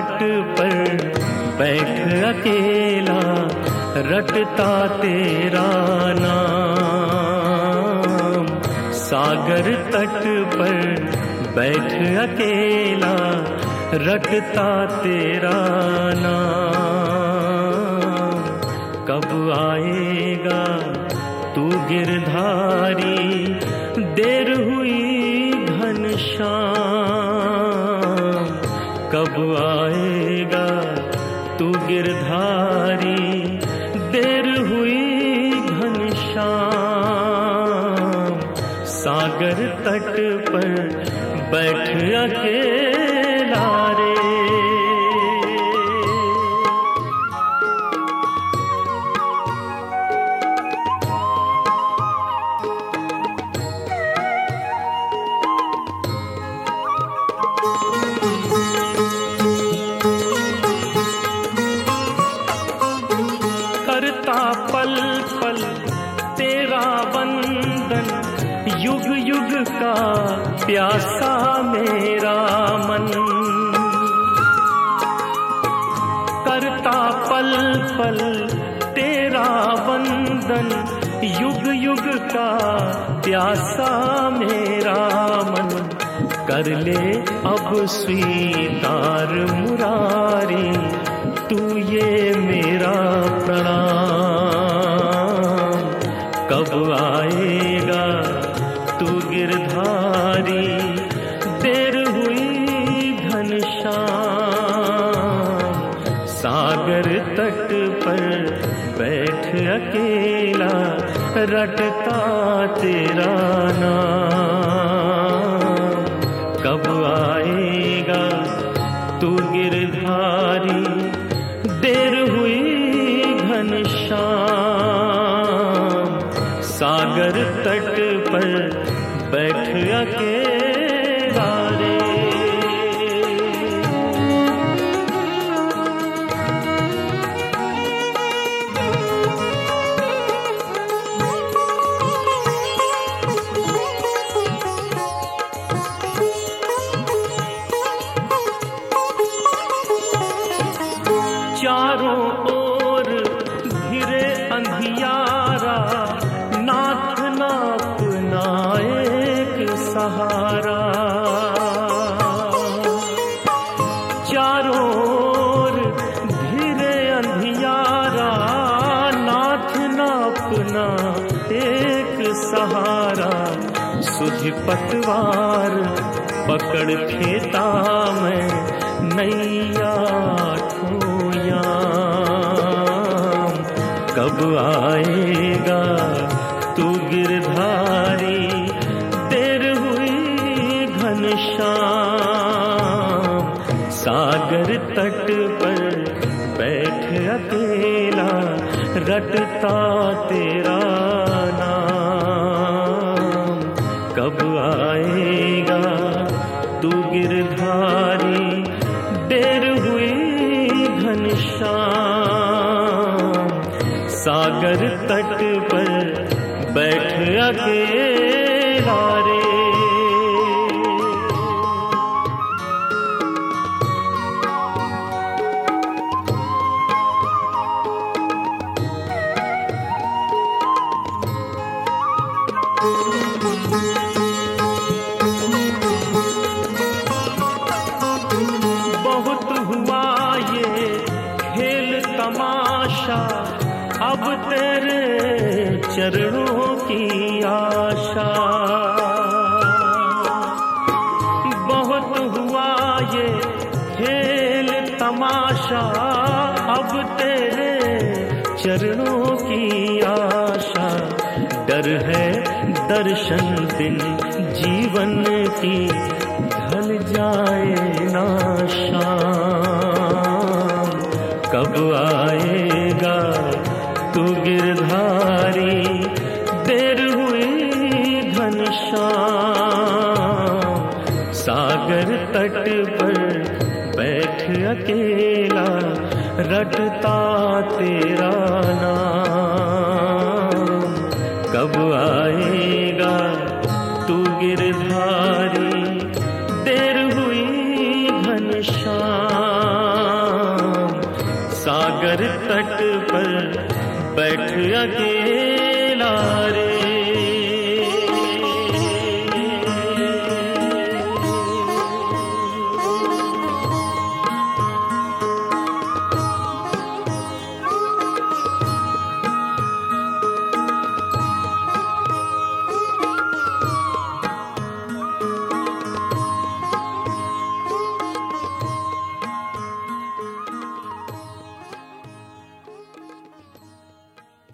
तट पर बैठ अकेला रटता तेरा नाम। सागर तट पर बैठ अकेला रटता तेरा नाम। कब आएगा तू गिरधारी? देर हुई घनश्याम। कब आएगा गिरधारी देर हुई घनश्याम सागर तट पर बैठ अकेला का प्यासा मेरा मन। करता पल पल तेरा वंदन, युग युग का प्यासा मेरा मन। कर ले अब स्वीकार मुरारी, तू ये मेरा प्रणाम। कब आएगा सागर तट पर बैठ अकेला रटता तेरा नाम। कब आएगा तू गिरधारी? देर हुई घनश्याम सागर तट पर बैठ अकेला रे। चारों ओर घिरे अंधियारा नाथ नाप नायक सहारा। चारों ओर अंधियारा नाथ नापना एक सहारा। सुध पतवार पकड़ खेता में नैया ठोयाम कब आएगा तू गिरधारी? देर हुई घनश्याम सागर तट पर बैठ अकेला, रटता तेरा नाम। कब आएगा तू गिरधारी? देर घनश्याम सागर तट पर बैठ अकेला रे। बहुत अब तेरे चरणों की आशा। बहुत हुआ ये खेल तमाशा, अब तेरे चरणों की आशा। डर है दर्शन दिन जीवन की, ढल जाए घनश्याम सागर तट पर बैठ अकेला, रटता तेरा नाम। कब आएगा तू गिरधारी? देर हुई घन शाम। सागर तट पर बैठ अकेला